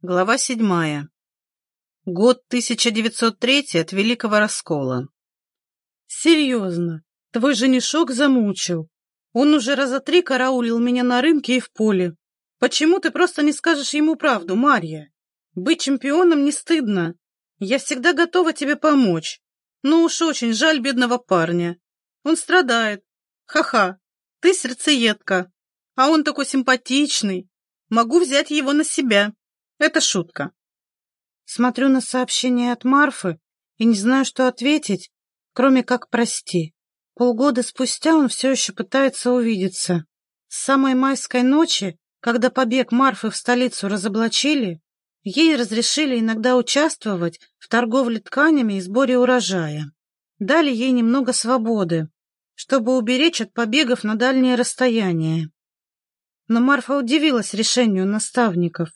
Глава седьмая. Год 1903 от Великого Раскола. Серьезно, твой женишок замучил. Он уже раза три караулил меня на рынке и в поле. Почему ты просто не скажешь ему правду, Марья? Быть чемпионом не стыдно. Я всегда готова тебе помочь. Но уж очень жаль бедного парня. Он страдает. Ха-ха, ты сердцеедка. А он такой симпатичный. Могу взять его на себя. Это шутка. Смотрю на сообщение от Марфы и не знаю, что ответить, кроме как «прости». Полгода спустя он все еще пытается увидеться. С самой майской ночи, когда побег Марфы в столицу разоблачили, ей разрешили иногда участвовать в торговле тканями и сборе урожая. Дали ей немного свободы, чтобы уберечь от побегов на дальние расстояния. Но Марфа удивилась решению наставников.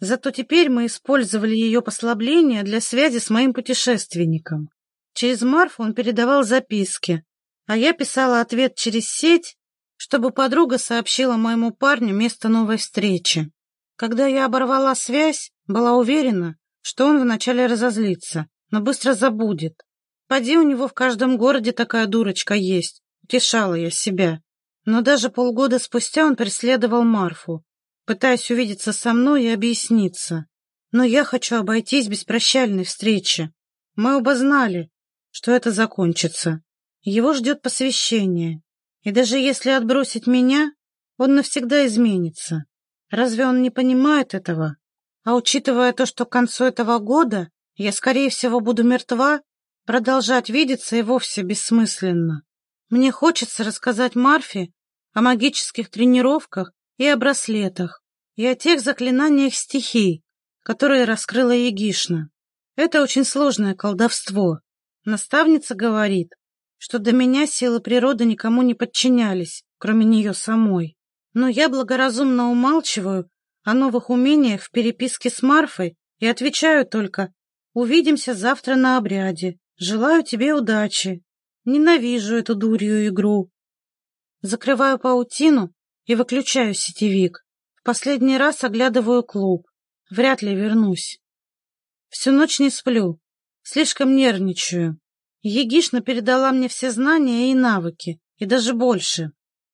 Зато теперь мы использовали ее послабление для связи с моим путешественником. Через Марфу он передавал записки, а я писала ответ через сеть, чтобы подруга сообщила моему парню место новой встречи. Когда я оборвала связь, была уверена, что он вначале разозлится, но быстро забудет. Поди у него в каждом городе такая дурочка есть, утешала я себя. Но даже полгода спустя он преследовал Марфу, пытаясь увидеться со мной и объясниться. Но я хочу обойтись без прощальной встречи. Мы оба знали, что это закончится. Его ждет посвящение. И даже если отбросить меня, он навсегда изменится. Разве он не понимает этого? А учитывая то, что к концу этого года я, скорее всего, буду мертва, продолжать видеться и вовсе бессмысленно. Мне хочется рассказать Марфе о магических тренировках и о браслетах, и о тех заклинаниях стихий, которые раскрыла Егишна. Это очень сложное колдовство. Наставница говорит, что до меня силы природы никому не подчинялись, кроме нее самой. Но я благоразумно умалчиваю о новых умениях в переписке с Марфой и отвечаю только «Увидимся завтра на обряде. Желаю тебе удачи. Ненавижу эту дурью игру». Закрываю паутину и выключаю сетевик. В последний раз оглядываю клуб. Вряд ли вернусь. Всю ночь не сплю. Слишком нервничаю. Егишна передала мне все знания и навыки, и даже больше.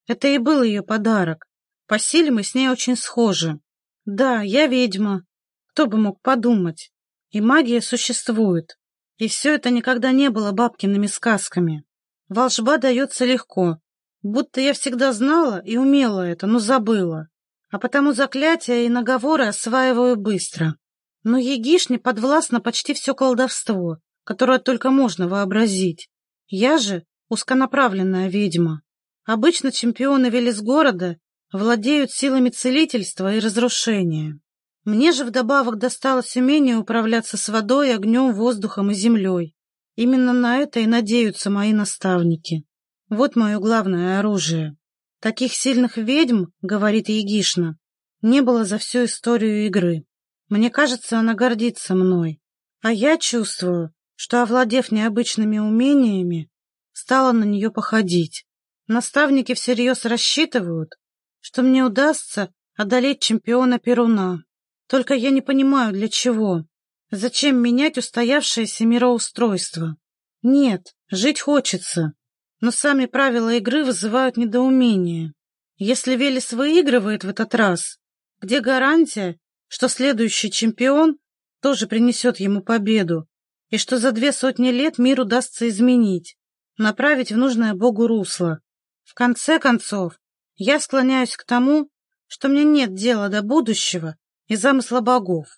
Это и был ее подарок. По силе мы с ней очень схожи. Да, я ведьма. Кто бы мог подумать. И магия существует. И все это никогда не было бабкиными сказками. Волшба дается легко, Будто я всегда знала и умела это, но забыла. А потому заклятия и наговоры осваиваю быстро. Но Егишне подвластно почти все колдовство, которое только можно вообразить. Я же узконаправленная ведьма. Обычно чемпионы Велесгорода владеют силами целительства и разрушения. Мне же вдобавок досталось умение управляться с водой, огнем, воздухом и землей. Именно на это и надеются мои наставники. Вот мое главное оружие. Таких сильных ведьм, говорит Егишна, не было за всю историю игры. Мне кажется, она гордится мной. А я чувствую, что, овладев необычными умениями, стала на нее походить. Наставники всерьез рассчитывают, что мне удастся одолеть чемпиона Перуна. Только я не понимаю, для чего. Зачем менять устоявшееся мироустройство? Нет, жить хочется но сами правила игры вызывают недоумение. Если Велес выигрывает в этот раз, где гарантия, что следующий чемпион тоже принесет ему победу, и что за две сотни лет мир удастся изменить, направить в нужное Богу русло? В конце концов, я склоняюсь к тому, что мне нет дела до будущего и замысла богов.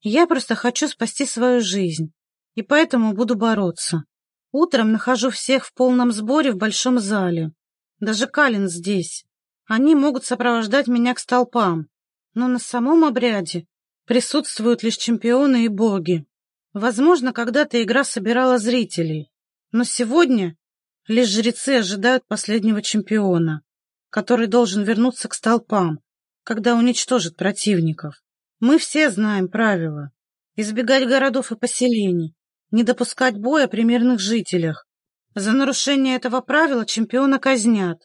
Я просто хочу спасти свою жизнь, и поэтому буду бороться. Утром нахожу всех в полном сборе в большом зале. Даже Калин здесь. Они могут сопровождать меня к столпам. Но на самом обряде присутствуют лишь чемпионы и боги. Возможно, когда-то игра собирала зрителей. Но сегодня лишь жрецы ожидают последнего чемпиона, который должен вернуться к столпам, когда уничтожит противников. Мы все знаем правила. Избегать городов и поселений, не допускать боя при мирных жителях. За нарушение этого правила чемпиона казнят.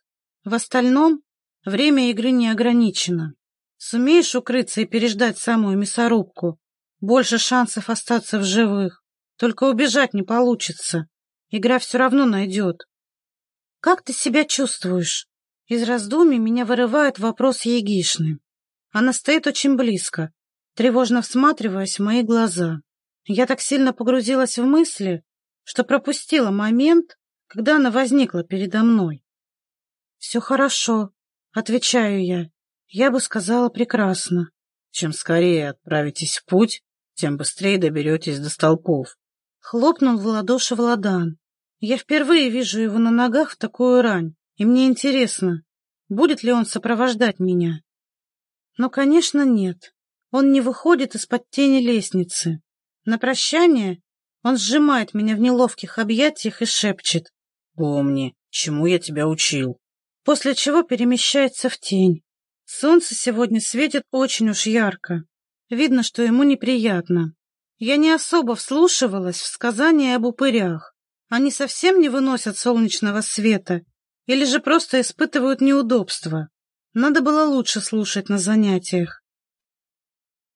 В остальном время игры не ограничено. Сумеешь укрыться и переждать самую мясорубку, больше шансов остаться в живых. Только убежать не получится. Игра все равно найдет. «Как ты себя чувствуешь?» Из раздумий меня вырывает вопрос Егишны. Она стоит очень близко, тревожно всматриваясь в мои глаза. Я так сильно погрузилась в мысли, что пропустила момент, когда она возникла передо мной. «Все хорошо», — отвечаю я. Я бы сказала прекрасно. Чем скорее отправитесь в путь, тем быстрее доберетесь до столпов. Хлопнул в ладоши Владан. Я впервые вижу его на ногах в такую рань, и мне интересно, будет ли он сопровождать меня. Но, конечно, нет. Он не выходит из-под тени лестницы. На прощание он сжимает меня в неловких объятиях и шепчет. «Помни, чему я тебя учил». После чего перемещается в тень. Солнце сегодня светит очень уж ярко. Видно, что ему неприятно. Я не особо вслушивалась в сказания об упырях. Они совсем не выносят солнечного света или же просто испытывают неудобства. Надо было лучше слушать на занятиях.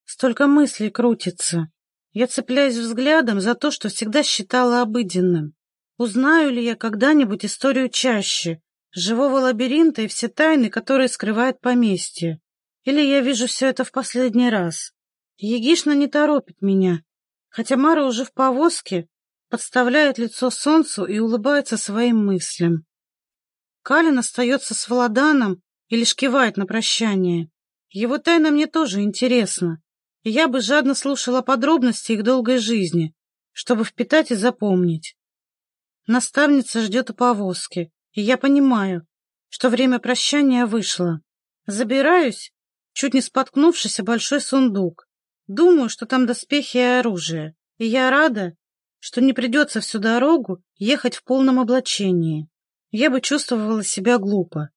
Столько мыслей крутится. Я цепляюсь взглядом за то, что всегда считала обыденным. Узнаю ли я когда-нибудь историю чаще, живого лабиринта и все тайны, которые скрывает поместье? Или я вижу все это в последний раз? Егишна не торопит меня, хотя Мара уже в повозке, подставляет лицо солнцу и улыбается своим мыслям. Калин остается с Владаном и лишь кивает на прощание. Его тайна мне тоже интересна, и я бы жадно слушала подробности их долгой жизни, чтобы впитать и запомнить. Наставница ждет у повозки, и я понимаю, что время прощания вышло. Забираюсь, чуть не споткнувшись о большой сундук. Думаю, что там доспехи и оружие, и я рада, что не придется всю дорогу ехать в полном облачении. Я бы чувствовала себя глупо.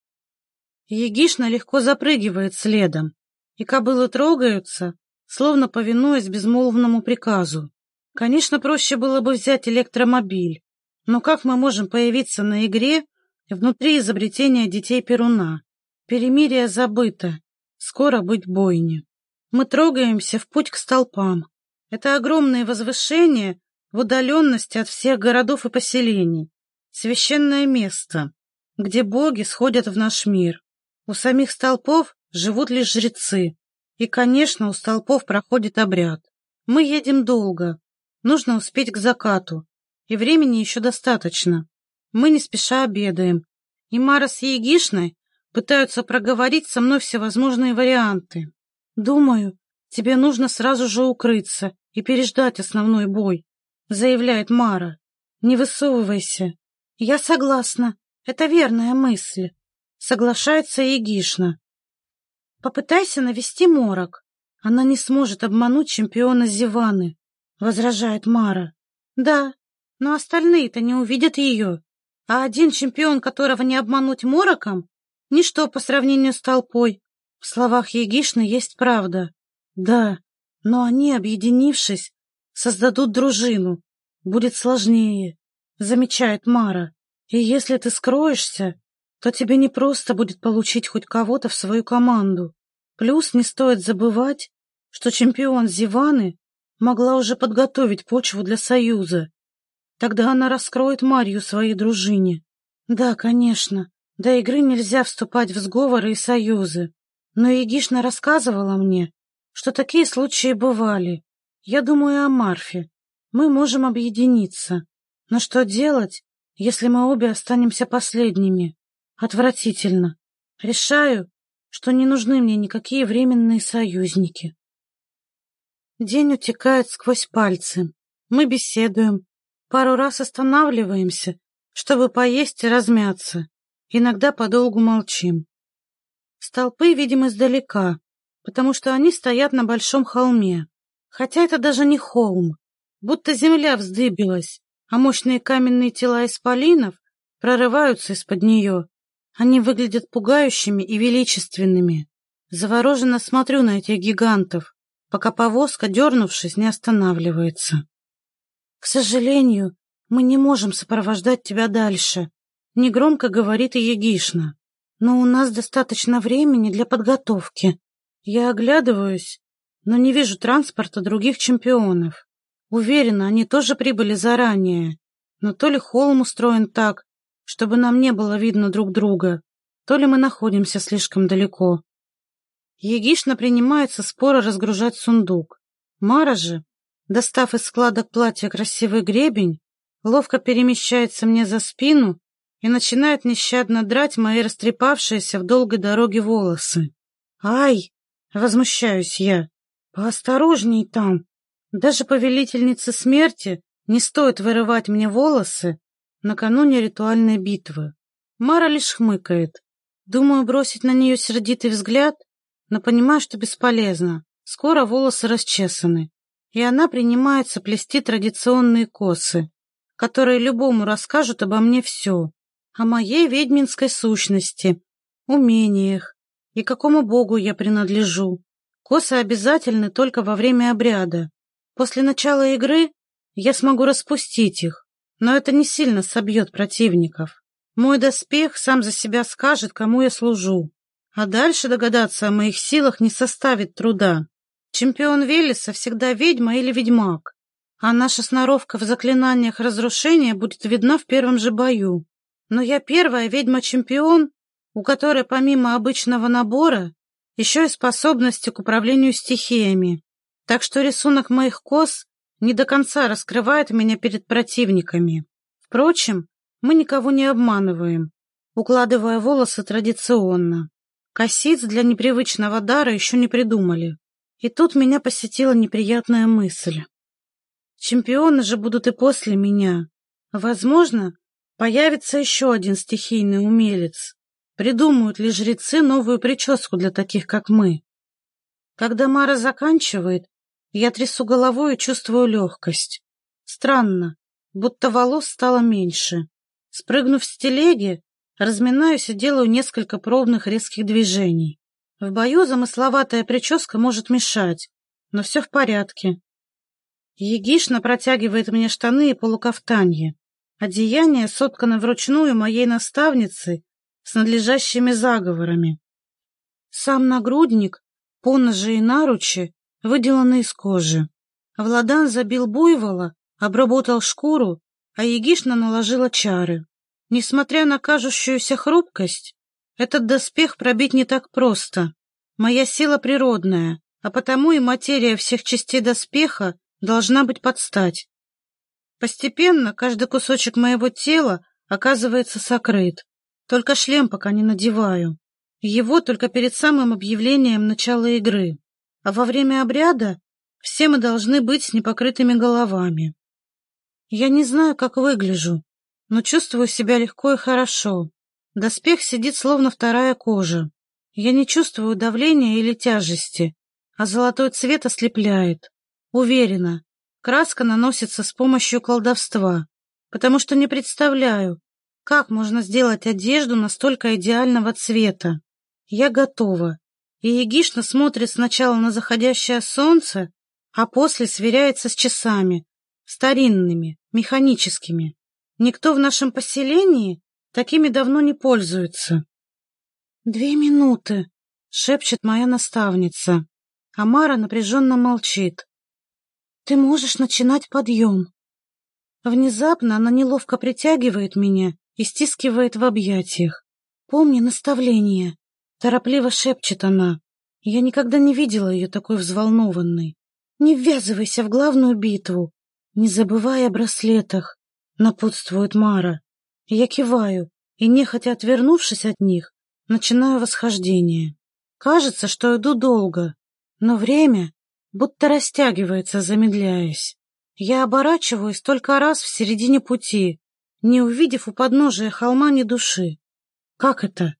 Егишна легко запрыгивает следом, и кобылы трогаются, словно повинуясь безмолвному приказу. Конечно, проще было бы взять электромобиль, но как мы можем появиться на игре внутри изобретения детей Перуна? Перемирие забыто, скоро быть бойня. Мы трогаемся в путь к столпам. Это огромные возвышения в удаленности от всех городов и поселений. Священное место, где боги сходят в наш мир. У самих столпов живут лишь жрецы. И, конечно, у столпов проходит обряд. Мы едем долго. Нужно успеть к закату. И времени еще достаточно. Мы не спеша обедаем. И Мара с Егишной пытаются проговорить со мной всевозможные варианты. «Думаю, тебе нужно сразу же укрыться и переждать основной бой», — заявляет Мара. «Не высовывайся». «Я согласна. Это верная мысль», — соглашается Егишна. «Попытайся навести морок. Она не сможет обмануть чемпиона Зиваны», — возражает Мара. «Да, но остальные-то не увидят ее. А один чемпион, которого не обмануть мороком, ничто по сравнению с толпой. В словах Егишны есть правда. Да, но они, объединившись, создадут дружину. Будет сложнее, замечает Мара. И если ты скроешься, то тебе не просто будет получить хоть кого-то в свою команду. Плюс не стоит забывать, что чемпион Зиваны могла уже подготовить почву для союза. Тогда она раскроет Марью своей дружине. Да, конечно, до игры нельзя вступать в сговоры и союзы. Но Егишна рассказывала мне, что такие случаи бывали. Я думаю о Марфе. Мы можем объединиться. Но что делать, если мы обе останемся последними? Отвратительно. Решаю, что не нужны мне никакие временные союзники. День утекает сквозь пальцы. Мы беседуем. Пару раз останавливаемся, чтобы поесть и размяться. Иногда подолгу молчим. Столпы видим издалека, потому что они стоят на большом холме. Хотя это даже не холм, будто земля вздыбилась, а мощные каменные тела исполинов прорываются из-под нее. Они выглядят пугающими и величественными. Завороженно смотрю на этих гигантов, пока повозка, дернувшись, не останавливается. К сожалению, мы не можем сопровождать тебя дальше, негромко говорит и Егишна но у нас достаточно времени для подготовки. Я оглядываюсь, но не вижу транспорта других чемпионов. Уверена, они тоже прибыли заранее, но то ли холм устроен так, чтобы нам не было видно друг друга, то ли мы находимся слишком далеко. Егишна принимается споро разгружать сундук. Мара же, достав из складок платья красивый гребень, ловко перемещается мне за спину и начинает нещадно драть мои растрепавшиеся в долгой дороге волосы. «Ай!» — возмущаюсь я. «Поосторожней там! Даже повелительнице смерти не стоит вырывать мне волосы накануне ритуальной битвы». Мара лишь хмыкает. Думаю бросить на нее сердитый взгляд, но понимаю, что бесполезно. Скоро волосы расчесаны, и она принимается плести традиционные косы, которые любому расскажут обо мне все о моей ведьминской сущности, умениях и какому богу я принадлежу. Косы обязательны только во время обряда. После начала игры я смогу распустить их, но это не сильно собьет противников. Мой доспех сам за себя скажет, кому я служу. А дальше догадаться о моих силах не составит труда. Чемпион Велеса всегда ведьма или ведьмак, а наша сноровка в заклинаниях разрушения будет видна в первом же бою. Но я первая ведьма-чемпион, у которой помимо обычного набора еще и способности к управлению стихиями. Так что рисунок моих кос не до конца раскрывает меня перед противниками. Впрочем, мы никого не обманываем, укладывая волосы традиционно. Косиц для непривычного дара еще не придумали. И тут меня посетила неприятная мысль. Чемпионы же будут и после меня. Возможно, Появится еще один стихийный умелец. Придумают ли жрецы новую прическу для таких, как мы? Когда Мара заканчивает, я трясу головой и чувствую легкость. Странно, будто волос стало меньше. Спрыгнув с телеги, разминаюсь и делаю несколько пробных резких движений. В бою замысловатая прическа может мешать, но все в порядке. Егишна протягивает мне штаны и полукафтанье. Одеяние соткано вручную моей наставницы с надлежащими заговорами. Сам нагрудник, поножи и наручи выделаны из кожи. Владан забил буйвола, обработал шкуру, а Егишна наложила чары. Несмотря на кажущуюся хрупкость, этот доспех пробить не так просто. Моя сила природная, а потому и материя всех частей доспеха должна быть под стать. Постепенно каждый кусочек моего тела оказывается сокрыт. Только шлем пока не надеваю. Его только перед самым объявлением начала игры. А во время обряда все мы должны быть с непокрытыми головами. Я не знаю, как выгляжу, но чувствую себя легко и хорошо. Доспех сидит словно вторая кожа. Я не чувствую давления или тяжести, а золотой цвет ослепляет. Уверена, Краска наносится с помощью колдовства, потому что не представляю, как можно сделать одежду настолько идеального цвета. Я готова. И Егишна смотрит сначала на заходящее солнце, а после сверяется с часами, старинными, механическими. Никто в нашем поселении такими давно не пользуется. «Две минуты», — шепчет моя наставница. Амара напряженно молчит. Ты можешь начинать подъем. Внезапно она неловко притягивает меня и стискивает в объятиях. Помни наставление. Торопливо шепчет она. Я никогда не видела ее такой взволнованной. Не ввязывайся в главную битву. Не забывай о браслетах, напутствует Мара. Я киваю и, нехотя отвернувшись от них, начинаю восхождение. Кажется, что иду долго, но время будто растягивается, замедляясь. Я оборачиваюсь только раз в середине пути, не увидев у подножия холма ни души. Как это?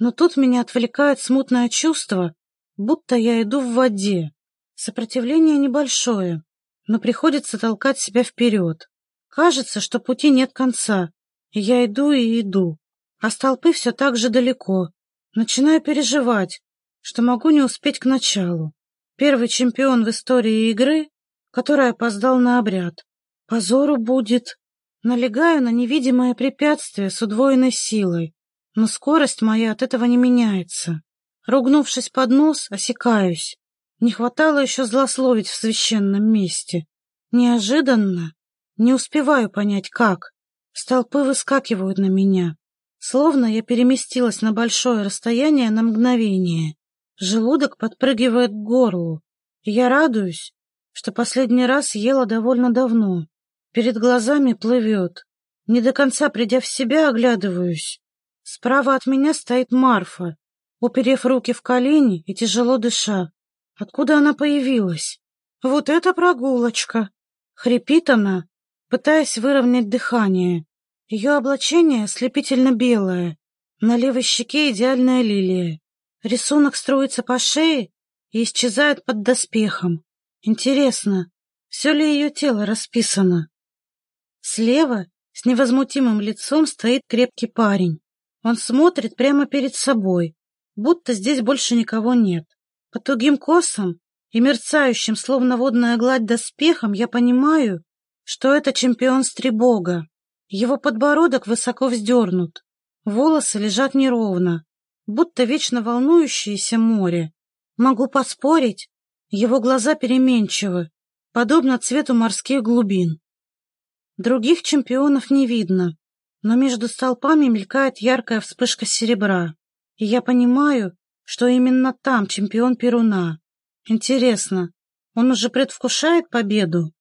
Но тут меня отвлекает смутное чувство, будто я иду в воде. Сопротивление небольшое, но приходится толкать себя вперед. Кажется, что пути нет конца, я иду и иду, а столпы все так же далеко. Начинаю переживать, что могу не успеть к началу. Первый чемпион в истории игры, который опоздал на обряд. Позору будет. Налегаю на невидимое препятствие с удвоенной силой, но скорость моя от этого не меняется. Ругнувшись под нос, осекаюсь. Не хватало еще злословить в священном месте. Неожиданно, не успеваю понять как, столпы выскакивают на меня. Словно я переместилась на большое расстояние на мгновение. Желудок подпрыгивает к горлу. Я радуюсь, что последний раз ела довольно давно. Перед глазами плывет. Не до конца придя в себя, оглядываюсь. Справа от меня стоит Марфа, уперев руки в колени и тяжело дыша. Откуда она появилась? Вот это прогулочка! Хрипит она, пытаясь выровнять дыхание. Ее облачение ослепительно белое, на левой щеке идеальная лилия. Рисунок строится по шее и исчезает под доспехом. Интересно, все ли ее тело расписано? Слева с невозмутимым лицом стоит крепкий парень. Он смотрит прямо перед собой, будто здесь больше никого нет. По тугим косам и мерцающим, словно водная гладь доспехом, я понимаю, что это чемпион Стребога. Его подбородок высоко вздернут, волосы лежат неровно, будто вечно волнующееся море. Могу поспорить, его глаза переменчивы, подобно цвету морских глубин. Других чемпионов не видно, но между столпами мелькает яркая вспышка серебра, и я понимаю, что именно там чемпион Перуна. Интересно, он уже предвкушает победу?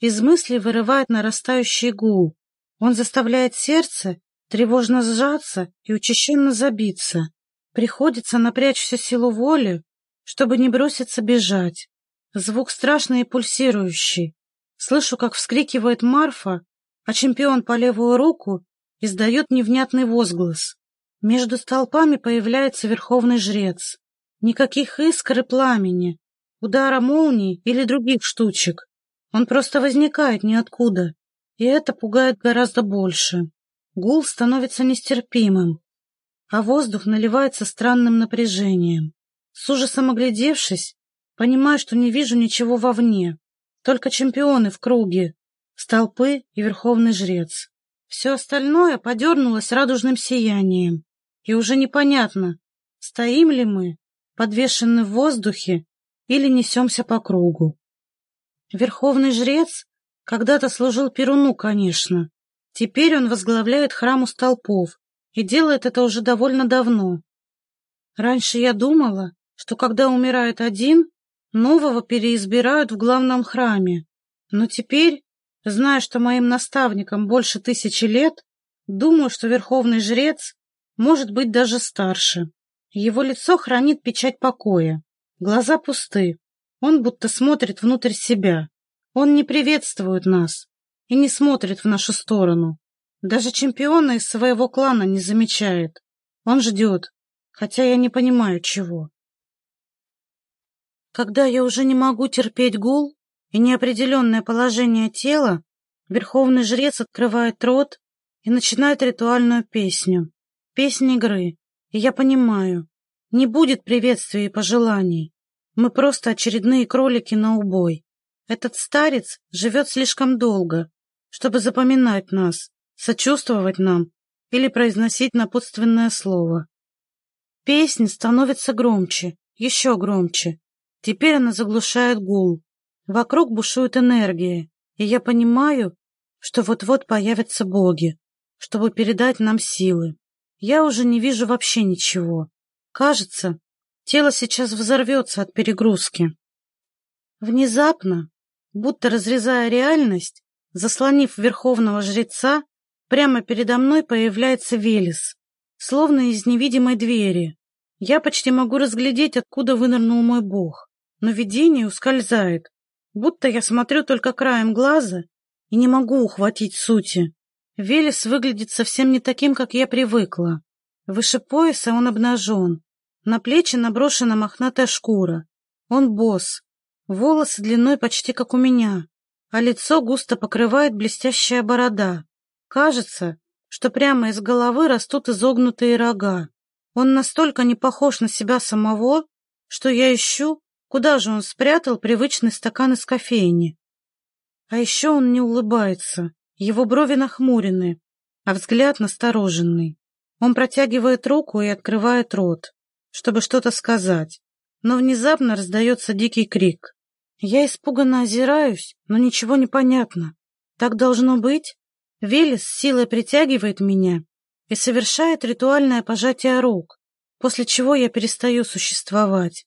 Из мысли вырывает нарастающий гул. Он заставляет сердце тревожно сжаться и учащенно забиться. Приходится напрячь всю силу воли, чтобы не броситься бежать. Звук страшный и пульсирующий. Слышу, как вскрикивает Марфа, а чемпион по левую руку издает невнятный возглас. Между столпами появляется верховный жрец. Никаких искр и пламени, удара молний или других штучек. Он просто возникает ниоткуда, и это пугает гораздо больше. Гул становится нестерпимым, а воздух наливается странным напряжением. С ужасом оглядевшись, понимаю, что не вижу ничего вовне, только чемпионы в круге, столпы и верховный жрец. Все остальное подернулось радужным сиянием. И уже непонятно, стоим ли мы, подвешены в воздухе, или несемся по кругу. Верховный жрец когда-то служил Перуну, конечно. Теперь он возглавляет храм у столпов и делает это уже довольно давно. Раньше я думала, что когда умирает один, нового переизбирают в главном храме. Но теперь, зная, что моим наставникам больше тысячи лет, думаю, что верховный жрец может быть даже старше. Его лицо хранит печать покоя. Глаза пусты. Он будто смотрит внутрь себя. Он не приветствует нас и не смотрит в нашу сторону. Даже чемпиона из своего клана не замечает. Он ждет, хотя я не понимаю, чего. Когда я уже не могу терпеть гул и неопределенное положение тела, верховный жрец открывает рот и начинает ритуальную песню. Песнь игры. И я понимаю, не будет приветствий и пожеланий. Мы просто очередные кролики на убой. Этот старец живет слишком долго, чтобы запоминать нас, сочувствовать нам или произносить напутственное слово. Песнь становится громче, еще громче. Теперь она заглушает гул. Вокруг бушует энергия, и я понимаю, что вот-вот появятся боги, чтобы передать нам силы. Я уже не вижу вообще ничего. Кажется, тело сейчас взорвется от перегрузки. Внезапно, будто разрезая реальность, заслонив верховного жреца, прямо передо мной появляется Велес, словно из невидимой двери. Я почти могу разглядеть, откуда вынырнул мой бог, но видение ускользает, будто я смотрю только краем глаза и не могу ухватить сути. Велес выглядит совсем не таким, как я привыкла. Выше пояса он обнажен. На плечи наброшена мохнатая шкура. Он босс. Волосы длиной почти как у меня, а лицо густо покрывает блестящая борода. Кажется, что прямо из головы растут изогнутые рога. Он настолько не похож на себя самого, что я ищу, куда же он спрятал привычный стакан из кофейни. А еще он не улыбается. Его брови нахмурены, а взгляд настороженный. Он протягивает руку и открывает рот, чтобы что-то сказать, но внезапно раздается дикий крик. Я испуганно озираюсь, но ничего не понятно. Так должно быть? Велес силой притягивает меня и совершает ритуальное пожатие рук, после чего я перестаю существовать.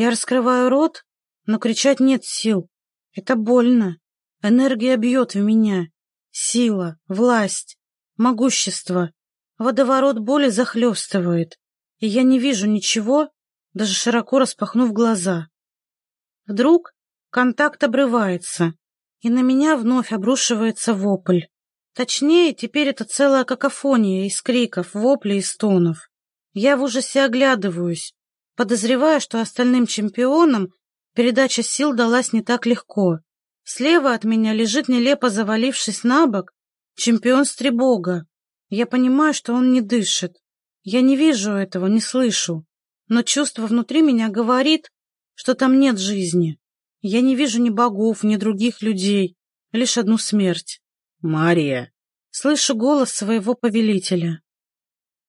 Я раскрываю рот, но кричать нет сил. Это больно. Энергия бьет в меня. Сила, власть, могущество. Водоворот боли захлестывает, и я не вижу ничего, даже широко распахнув глаза. Вдруг контакт обрывается, и на меня вновь обрушивается вопль. Точнее, теперь это целая какофония из криков, воплей и стонов. Я в ужасе оглядываюсь, подозревая, что остальным чемпионам передача сил далась не так легко. Слева от меня лежит, нелепо завалившись на бок, чемпион Стребога. Я понимаю, что он не дышит. Я не вижу этого, не слышу. Но чувство внутри меня говорит, что там нет жизни. Я не вижу ни богов, ни других людей, лишь одну смерть. «Мария!» Слышу голос своего повелителя.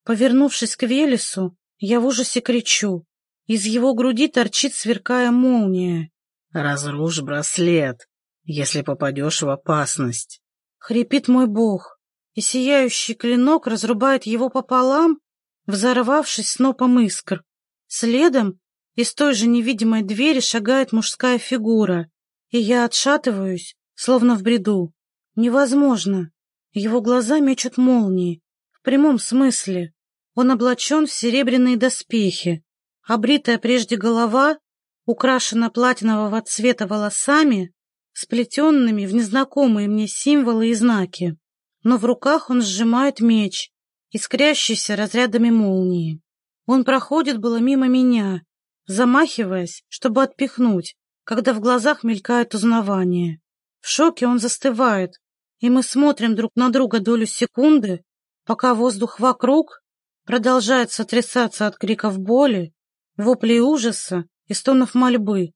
Повернувшись к Велесу, я в ужасе кричу. Из его груди торчит, сверкая молния. «Разрушь браслет, если попадешь в опасность!» Хрипит мой бог, и сияющий клинок разрубает его пополам, взорвавшись снопом искр. Следом из той же невидимой двери шагает мужская фигура, и я отшатываюсь, словно в бреду. Невозможно. Его глаза мечут молнии. В прямом смысле. Он облачен в серебряные доспехи. Обритая прежде голова украшена платинового цвета волосами, сплетенными в незнакомые мне символы и знаки. Но в руках он сжимает меч, искрящийся разрядами молнии. Он проходит было мимо меня, замахиваясь, чтобы отпихнуть, когда в глазах мелькает узнавание. В шоке он застывает, и мы смотрим друг на друга долю секунды, пока воздух вокруг продолжает сотрясаться от криков боли, воплей ужаса и стонов мольбы.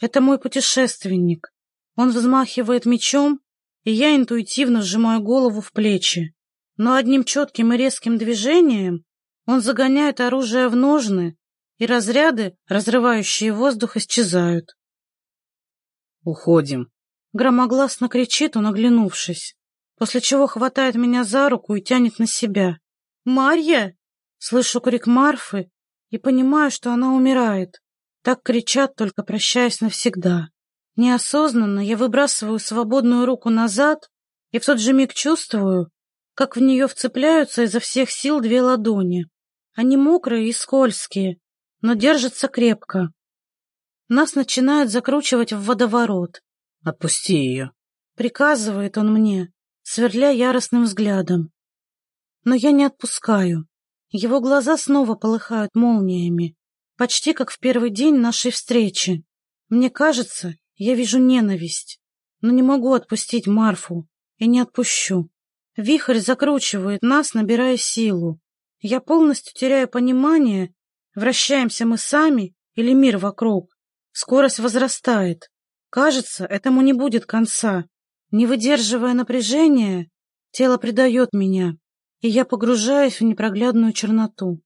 Это мой путешественник. Он взмахивает мечом, и я интуитивно сжимаю голову в плечи. Но одним четким и резким движением он загоняет оружие в ножны, и разряды, разрывающие воздух, исчезают. «Уходим», Громогласно кричит он, оглянувшись, после чего хватает меня за руку и тянет на себя. «Марья!» Слышу крик Марфы и понимаю, что она умирает. Так кричат, только прощаясь навсегда. Неосознанно я выбрасываю свободную руку назад и в тот же миг чувствую, как в нее вцепляются изо всех сил две ладони. Они мокрые и скользкие, но держатся крепко. Нас начинает закручивать в водоворот. Отпусти ее. Приказывает он мне, сверля яростным взглядом. Но я не отпускаю. Его глаза снова полыхают молниями, почти как в первый день нашей встречи. Мне кажется, я вижу ненависть, но не могу отпустить Марфу и не отпущу. Вихрь закручивает нас, набирая силу. Я полностью теряю понимание, вращаемся мы сами или мир вокруг. Скорость возрастает. Кажется, этому не будет конца. Не выдерживая напряжения, тело предает меня, и я погружаюсь в непроглядную черноту.